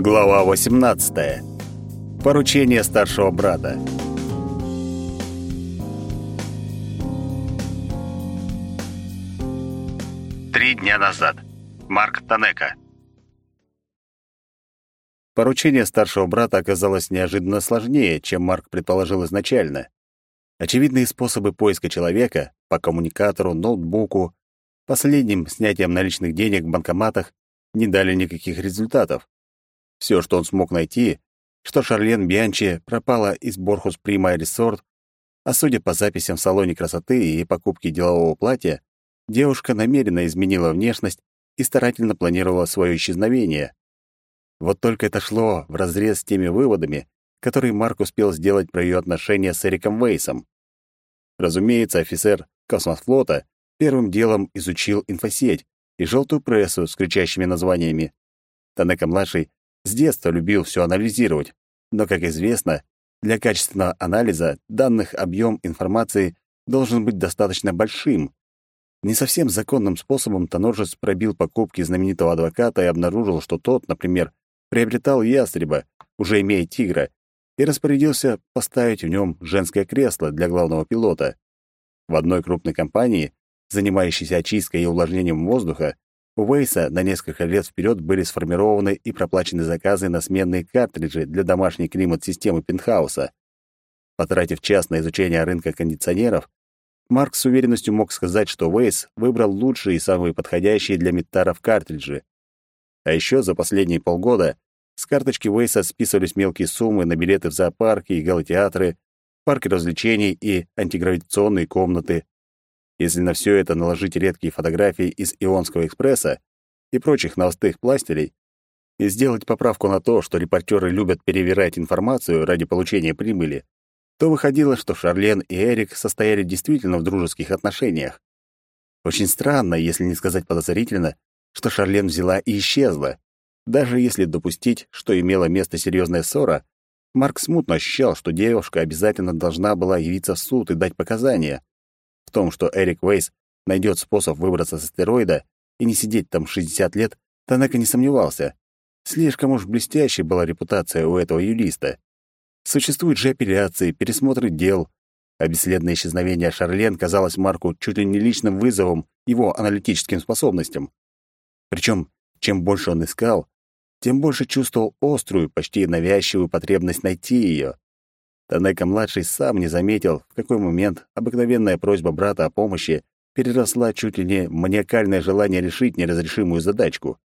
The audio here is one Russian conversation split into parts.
Глава 18. Поручение старшего брата. Три дня назад. Марк Танека. Поручение старшего брата оказалось неожиданно сложнее, чем Марк предположил изначально. Очевидные способы поиска человека по коммуникатору, ноутбуку, последним снятием наличных денег в банкоматах не дали никаких результатов. Все, что он смог найти, что Шарлен Бианчи пропала из Борхус Прима Ресорт, а судя по записям в салоне красоты и покупке делового платья, девушка намеренно изменила внешность и старательно планировала свое исчезновение. Вот только это шло вразрез с теми выводами, которые Марк успел сделать про ее отношения с Эриком Вейсом. Разумеется, офицер космофлота первым делом изучил инфосеть и желтую прессу с кричащими названиями. Танека-младший с детства любил все анализировать, но, как известно, для качественного анализа данных объем информации должен быть достаточно большим. Не совсем законным способом Тоноржец пробил покупки знаменитого адвоката и обнаружил, что тот, например, приобретал ястреба, уже имея тигра, и распорядился поставить в нем женское кресло для главного пилота. В одной крупной компании, занимающейся очисткой и увлажнением воздуха, у Вейса на несколько лет вперед были сформированы и проплачены заказы на сменные картриджи для домашней климат-системы пентхауса. Потратив час на изучение рынка кондиционеров, Марк с уверенностью мог сказать, что Вейс выбрал лучшие и самые подходящие для метаров картриджи. А еще за последние полгода с карточки Уэйса списывались мелкие суммы на билеты в зоопарки и галотеатры, парки развлечений и антигравитационные комнаты. Если на все это наложить редкие фотографии из Ионского экспресса и прочих новостных пластелей, и сделать поправку на то, что репортеры любят перевирать информацию ради получения прибыли, то выходило, что Шарлен и Эрик состояли действительно в дружеских отношениях. Очень странно, если не сказать подозрительно, что Шарлен взяла и исчезла. Даже если допустить, что имела место серьезная ссора, Марк смутно ощущал, что девушка обязательно должна была явиться в суд и дать показания. В том, что Эрик Вейс найдет способ выбраться с астероида и не сидеть там 60 лет, Танака не сомневался. Слишком уж блестящей была репутация у этого юриста. Существуют же апелляции, пересмотры дел. А бесследное исчезновение Шарлен казалось Марку чуть ли не личным вызовом его аналитическим способностям. Причем, чем больше он искал, тем больше чувствовал острую, почти навязчивую потребность найти ее. Танека-младший сам не заметил, в какой момент обыкновенная просьба брата о помощи переросла чуть ли не маниакальное желание решить неразрешимую задачку.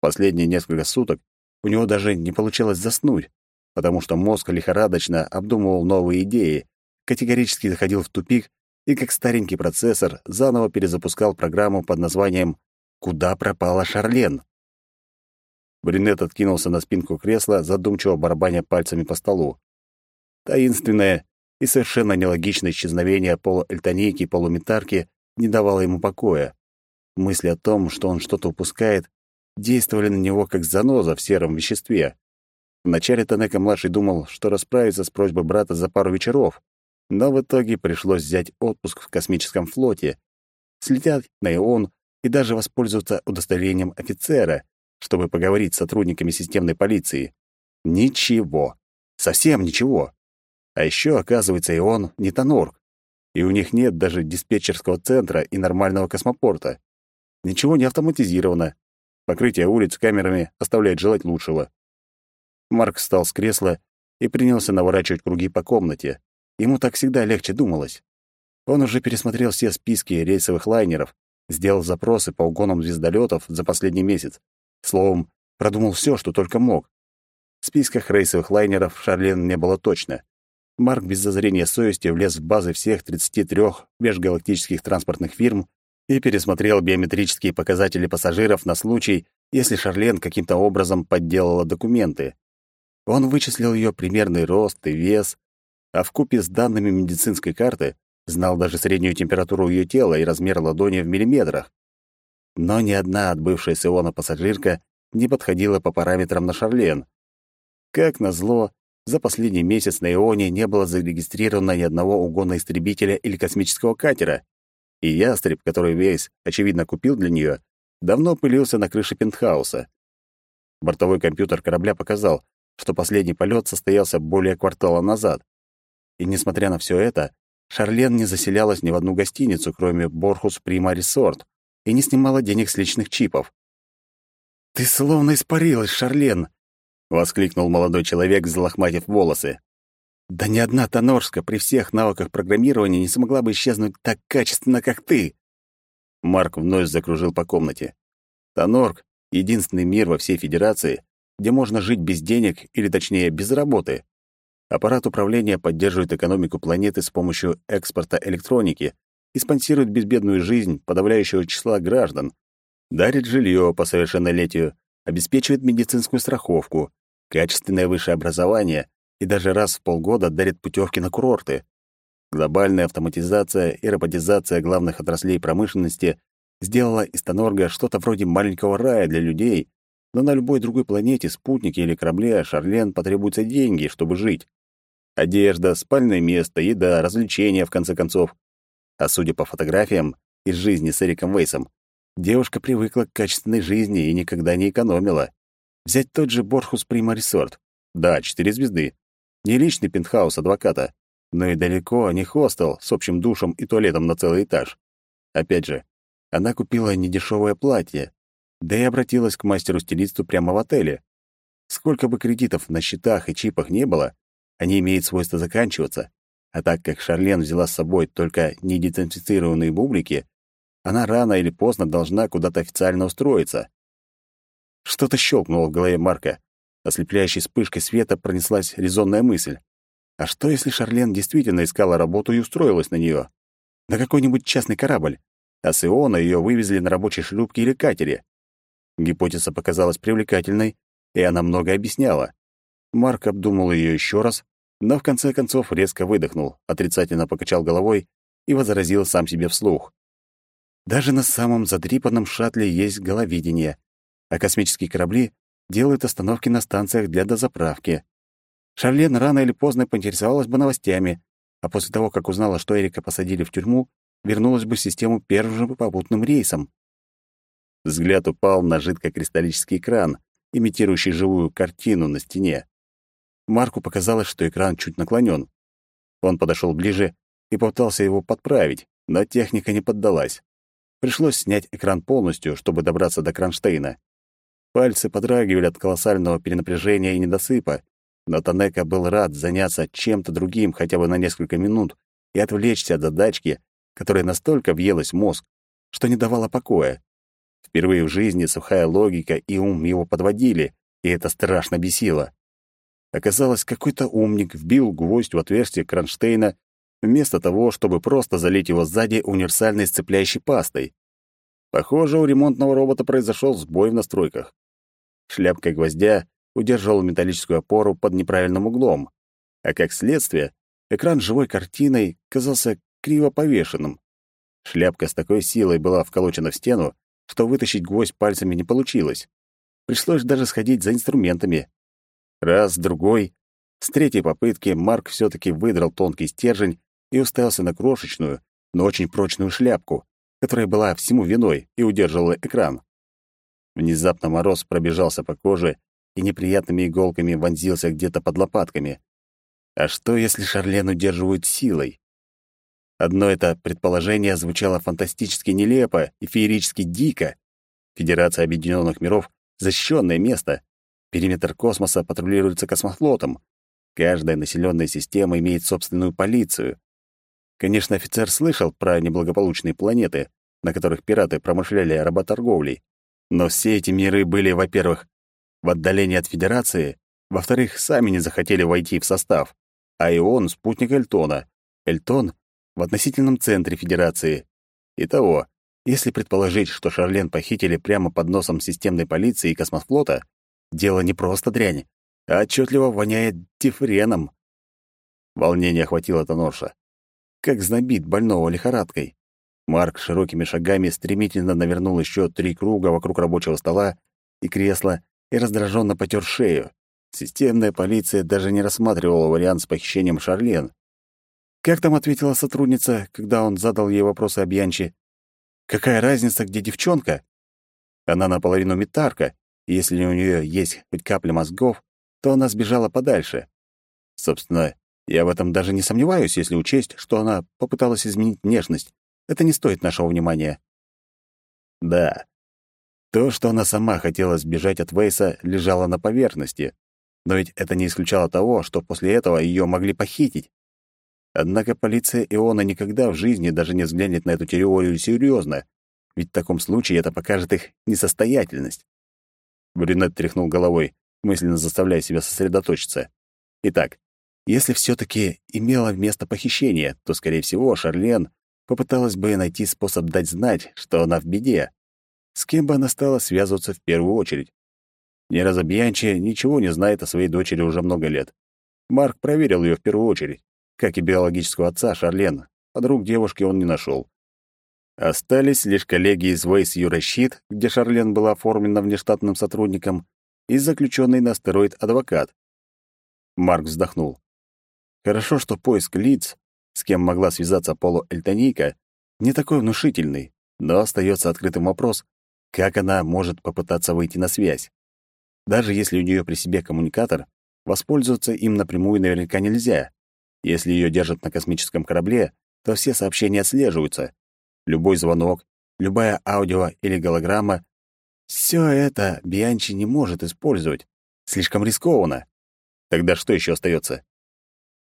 Последние несколько суток у него даже не получалось заснуть, потому что мозг лихорадочно обдумывал новые идеи, категорически заходил в тупик и, как старенький процессор, заново перезапускал программу под названием «Куда пропала Шарлен?». Брюнет откинулся на спинку кресла, задумчиво барабаня пальцами по столу. Таинственное и совершенно нелогичное исчезновение полуэльтонейки и полуметарки не давало ему покоя. Мысли о том, что он что-то упускает, действовали на него как заноза в сером веществе. Вначале Танека-младший думал, что расправится с просьбой брата за пару вечеров, но в итоге пришлось взять отпуск в космическом флоте, слетать на Ион и даже воспользоваться удостоверением офицера, чтобы поговорить с сотрудниками системной полиции. Ничего. Совсем ничего. А еще, оказывается, и он не Тонорг. И у них нет даже диспетчерского центра и нормального космопорта. Ничего не автоматизировано. Покрытие улиц камерами оставляет желать лучшего. Марк встал с кресла и принялся наворачивать круги по комнате. Ему так всегда легче думалось. Он уже пересмотрел все списки рейсовых лайнеров, сделал запросы по угонам звездолетов за последний месяц Словом, продумал все, что только мог. В списках рейсовых лайнеров Шарлен не было точно. Марк без зазрения совести влез в базы всех 33 межгалактических транспортных фирм и пересмотрел биометрические показатели пассажиров на случай, если Шарлен каким-то образом подделала документы. Он вычислил ее примерный рост и вес, а вкупе с данными медицинской карты знал даже среднюю температуру ее тела и размер ладони в миллиметрах но ни одна отбывшая с Иона пассажирка не подходила по параметрам на Шарлен. Как назло, за последний месяц на Ионе не было зарегистрировано ни одного угона истребителя или космического катера, и ястреб, который Вейс, очевидно, купил для нее, давно пылился на крыше пентхауса. Бортовой компьютер корабля показал, что последний полет состоялся более квартала назад. И несмотря на все это, Шарлен не заселялась ни в одну гостиницу, кроме Борхус Прима Ресорт, и не снимала денег с личных чипов. «Ты словно испарилась, Шарлен!» — воскликнул молодой человек, залохматив волосы. «Да ни одна Тонорска при всех навыках программирования не смогла бы исчезнуть так качественно, как ты!» Марк вновь закружил по комнате. Тонорг — единственный мир во всей Федерации, где можно жить без денег, или точнее, без работы. Аппарат управления поддерживает экономику планеты с помощью экспорта электроники и спонсирует безбедную жизнь подавляющего числа граждан, дарит жилье по совершеннолетию, обеспечивает медицинскую страховку, качественное высшее образование и даже раз в полгода дарит путевки на курорты. Глобальная автоматизация и роботизация главных отраслей промышленности сделала из Тонорга что-то вроде маленького рая для людей, но на любой другой планете, спутнике или корабле Шарлен потребуются деньги, чтобы жить. Одежда, спальное место, еда, развлечения, в конце концов. А судя по фотографиям из жизни с Эриком Вейсом, девушка привыкла к качественной жизни и никогда не экономила. Взять тот же Борхус Прима Ресорт. Да, четыре звезды. Не личный пентхаус адвоката, но и далеко не хостел с общим душем и туалетом на целый этаж. Опять же, она купила недешевое платье, да и обратилась к мастеру-стилисту прямо в отеле. Сколько бы кредитов на счетах и чипах не было, они имеют свойство заканчиваться, а так как Шарлен взяла с собой только недезинфицированные бублики, она рано или поздно должна куда-то официально устроиться. Что-то щелкнуло в голове Марка. Ослепляющей вспышкой света пронеслась резонная мысль. А что, если Шарлен действительно искала работу и устроилась на нее? На какой-нибудь частный корабль, а с Иона ее вывезли на рабочей шлюпке или катере. Гипотеза показалась привлекательной, и она много объясняла. Марк обдумал ее еще раз, но в конце концов резко выдохнул, отрицательно покачал головой и возразил сам себе вслух. Даже на самом задрипанном шаттле есть головидение, а космические корабли делают остановки на станциях для дозаправки. Шарлен рано или поздно поинтересовалась бы новостями, а после того, как узнала, что Эрика посадили в тюрьму, вернулась бы в систему первым же попутным рейсом. Взгляд упал на жидкокристаллический экран, имитирующий живую картину на стене. Марку показалось, что экран чуть наклонен. Он подошел ближе и попытался его подправить, но техника не поддалась. Пришлось снять экран полностью, чтобы добраться до кронштейна. Пальцы подрагивали от колоссального перенапряжения и недосыпа, но Танека был рад заняться чем-то другим хотя бы на несколько минут и отвлечься от задачки, которая настолько въелась в мозг, что не давала покоя. Впервые в жизни сухая логика и ум его подводили, и это страшно бесило. Оказалось, какой-то умник вбил гвоздь в отверстие кронштейна вместо того, чтобы просто залить его сзади универсальной сцепляющей пастой. Похоже, у ремонтного робота произошел сбой в настройках. Шляпка гвоздя удерживала металлическую опору под неправильным углом, а как следствие, экран живой картиной казался криво повешенным. Шляпка с такой силой была вколочена в стену, что вытащить гвоздь пальцами не получилось. Пришлось даже сходить за инструментами, Раз, другой. С третьей попытки Марк все таки выдрал тонкий стержень и уставился на крошечную, но очень прочную шляпку, которая была всему виной и удерживала экран. Внезапно мороз пробежался по коже и неприятными иголками вонзился где-то под лопатками. А что, если Шарлен удерживают силой? Одно это предположение звучало фантастически нелепо и феерически дико. Федерация Объединенных Миров — защищенное место, Периметр космоса патрулируется космофлотом. Каждая населенная система имеет собственную полицию. Конечно, офицер слышал про неблагополучные планеты, на которых пираты промышляли работорговлей. Но все эти миры были, во-первых, в отдалении от Федерации, во-вторых, сами не захотели войти в состав. А и он — спутник Эльтона. Эльтон — в относительном центре Федерации. Итого, если предположить, что Шарлен похитили прямо под носом системной полиции и космофлота, Дело не просто дрянь, а отчетливо воняет дифреном. Волнение охватило Тонорша. Как знобит больного лихорадкой. Марк широкими шагами стремительно навернул еще три круга вокруг рабочего стола и кресла и раздраженно потер шею. Системная полиция даже не рассматривала вариант с похищением Шарлен. Как там ответила сотрудница, когда он задал ей вопросы о Бьянче? Какая разница, где девчонка? Она наполовину метарка, и если у нее есть хоть капля мозгов, то она сбежала подальше. Собственно, я в этом даже не сомневаюсь, если учесть, что она попыталась изменить внешность. Это не стоит нашего внимания. Да, то, что она сама хотела сбежать от Вейса, лежало на поверхности. Но ведь это не исключало того, что после этого ее могли похитить. Однако полиция Иона никогда в жизни даже не взглянет на эту теорию серьезно, ведь в таком случае это покажет их несостоятельность. Брюнет тряхнул головой, мысленно заставляя себя сосредоточиться. Итак, если все таки имело место похищение, то, скорее всего, Шарлен попыталась бы найти способ дать знать, что она в беде. С кем бы она стала связываться в первую очередь? Нераза Бьянчи ничего не знает о своей дочери уже много лет. Марк проверил ее в первую очередь как и биологического отца Шарлен. Подруг девушки он не нашел. Остались лишь коллеги из Вейс Юращит, где Шарлен была оформлена внештатным сотрудником, и заключенный на астероид адвокат. Марк вздохнул. Хорошо, что поиск лиц, с кем могла связаться полуэльтонийка, не такой внушительный, но остается открытым вопрос, как она может попытаться выйти на связь. Даже если у нее при себе коммуникатор, воспользоваться им напрямую наверняка нельзя. Если ее держат на космическом корабле, то все сообщения отслеживаются. Любой звонок, любая аудио или голограмма — все это Бианчи не может использовать. Слишком рискованно. Тогда что еще остается?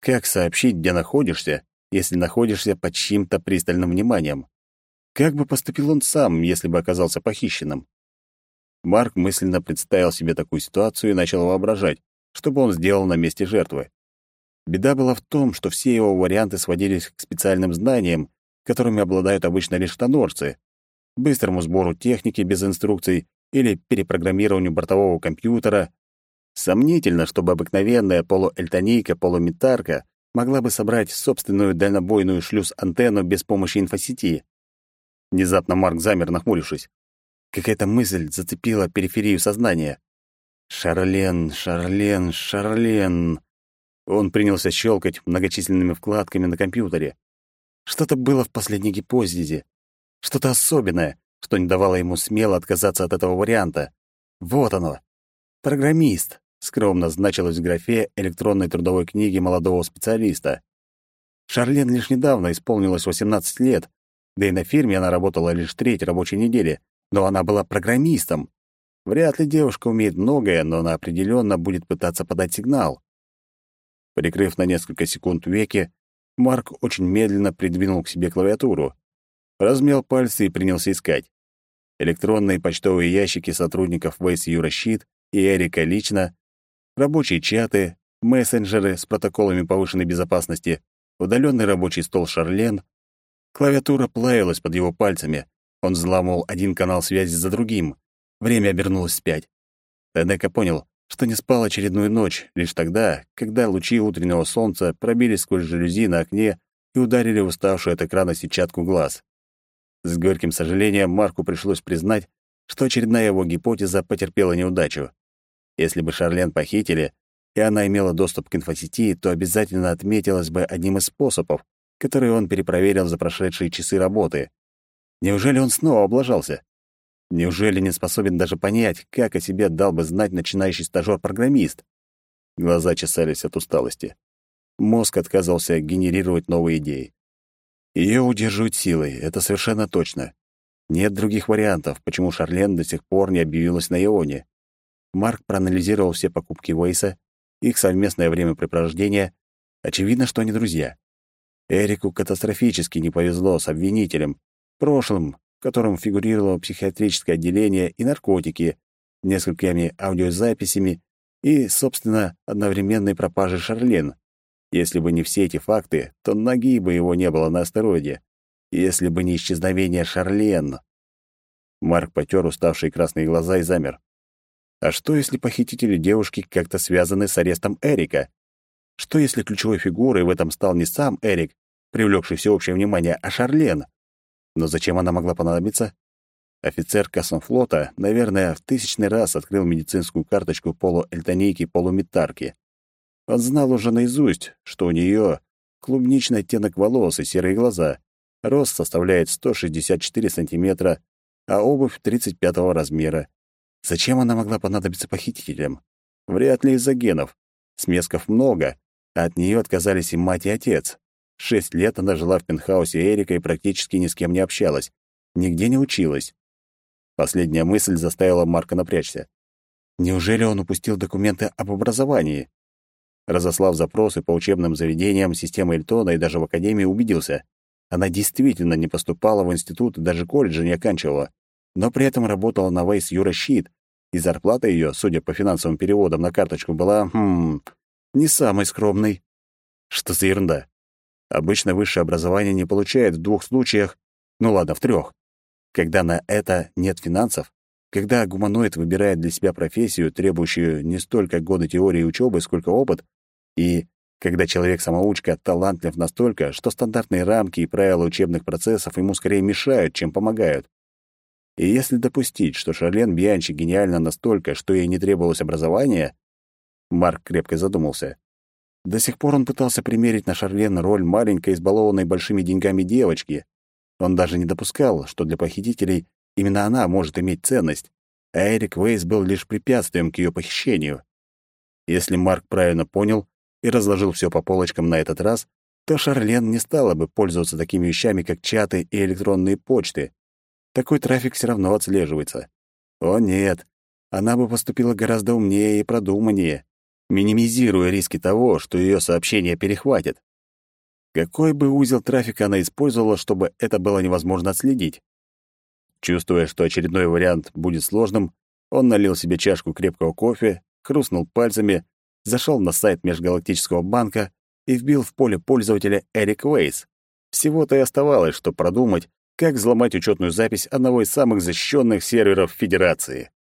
Как сообщить, где находишься, если находишься под чьим-то пристальным вниманием? Как бы поступил он сам, если бы оказался похищенным? Марк мысленно представил себе такую ситуацию и начал воображать, что бы он сделал на месте жертвы. Беда была в том, что все его варианты сводились к специальным знаниям, которыми обладают обычно лишь тонорцы, быстрому сбору техники без инструкций или перепрограммированию бортового компьютера. Сомнительно, чтобы обыкновенная полуэльтонийка-полуметарка могла бы собрать собственную дальнобойную шлюз-антенну без помощи инфосети. Внезапно Марк замер, нахмурившись. Какая-то мысль зацепила периферию сознания. «Шарлен, Шарлен, Шарлен!» Он принялся щелкать многочисленными вкладками на компьютере. Что-то было в последней гипотезе, что-то особенное, что не давало ему смело отказаться от этого варианта. Вот оно. Программист, скромно значилось в графе электронной трудовой книги молодого специалиста. Шарлен лишь недавно исполнилось 18 лет, да и на фирме она работала лишь треть рабочей недели, но она была программистом. Вряд ли девушка умеет многое, но она определенно будет пытаться подать сигнал. Прикрыв на несколько секунд веки, Марк очень медленно придвинул к себе клавиатуру, размял пальцы и принялся искать. Электронные почтовые ящики сотрудников Вейс Юращит и Эрика лично, рабочие чаты, мессенджеры с протоколами повышенной безопасности, удаленный рабочий стол Шарлен. Клавиатура плавилась под его пальцами. Он взламывал один канал связи за другим. Время обернулось вспять. Тедека понял, что не спал очередную ночь, лишь тогда, когда лучи утреннего солнца пробились сквозь жалюзи на окне и ударили уставшую от экрана сетчатку глаз. С горьким сожалением Марку пришлось признать, что очередная его гипотеза потерпела неудачу. Если бы Шарлен похитили, и она имела доступ к инфосети, то обязательно отметилась бы одним из способов, которые он перепроверил за прошедшие часы работы. Неужели он снова облажался? Неужели не способен даже понять, как о себе дал бы знать начинающий стажёр-программист? Глаза чесались от усталости. Мозг отказывался генерировать новые идеи. Ее удерживают силой, это совершенно точно. Нет других вариантов, почему Шарлен до сих пор не объявилась на Ионе. Марк проанализировал все покупки Уэйса, их совместное времяпрепровождение. Очевидно, что они друзья. Эрику катастрофически не повезло с обвинителем, прошлым, в котором фигурировало психиатрическое отделение и наркотики, несколькими аудиозаписями и, собственно, одновременной пропажей Шарлен. Если бы не все эти факты, то ноги бы его не было на астероиде. Если бы не исчезновение Шарлен. Марк потер уставшие красные глаза и замер. А что, если похитители девушки как-то связаны с арестом Эрика? Что, если ключевой фигурой в этом стал не сам Эрик, привлекший всеобщее внимание, а Шарлен? Но зачем она могла понадобиться? Офицер космофлота, наверное, в тысячный раз открыл медицинскую карточку полуэльтонейки-полуметарки. Он знал уже наизусть, что у нее клубничный оттенок волос и серые глаза, рост составляет 164 сантиметра, а обувь 35 размера. Зачем она могла понадобиться похитителям? Вряд ли из-за генов. Смесков много, а от нее отказались и мать, и отец. Шесть лет она жила в пентхаусе Эрика и практически ни с кем не общалась. Нигде не училась. Последняя мысль заставила Марка напрячься. Неужели он упустил документы об образовании? Разослав запросы по учебным заведениям системы Эльтона и даже в академии, убедился. Она действительно не поступала в институт и даже колледжа не оканчивала, но при этом работала на Вейс Юра Щит, и зарплата ее, судя по финансовым переводам на карточку, была, хм, не самой скромной. Что за ерунда? Обычно высшее образование не получает в двух случаях, ну ладно, в трех. Когда на это нет финансов, когда гуманоид выбирает для себя профессию, требующую не столько годы теории и учебы, сколько опыт, и когда человек-самоучка талантлив настолько, что стандартные рамки и правила учебных процессов ему скорее мешают, чем помогают. И если допустить, что Шарлен Бианчи гениальна настолько, что ей не требовалось образование, Марк крепко задумался. До сих пор он пытался примерить на Шарлен роль маленькой, избалованной большими деньгами девочки. Он даже не допускал, что для похитителей именно она может иметь ценность, а Эрик Вейс был лишь препятствием к ее похищению. Если Марк правильно понял и разложил все по полочкам на этот раз, то Шарлен не стала бы пользоваться такими вещами, как чаты и электронные почты. Такой трафик все равно отслеживается. О нет, она бы поступила гораздо умнее и продуманнее, минимизируя риски того, что ее сообщения перехватят. Какой бы узел трафика она использовала, чтобы это было невозможно отследить? Чувствуя, что очередной вариант будет сложным, он налил себе чашку крепкого кофе, хрустнул пальцами, зашел на сайт Межгалактического банка и вбил в поле пользователя Эрик Уэйс. Всего-то и оставалось, что продумать, как взломать учетную запись одного из самых защищенных серверов Федерации.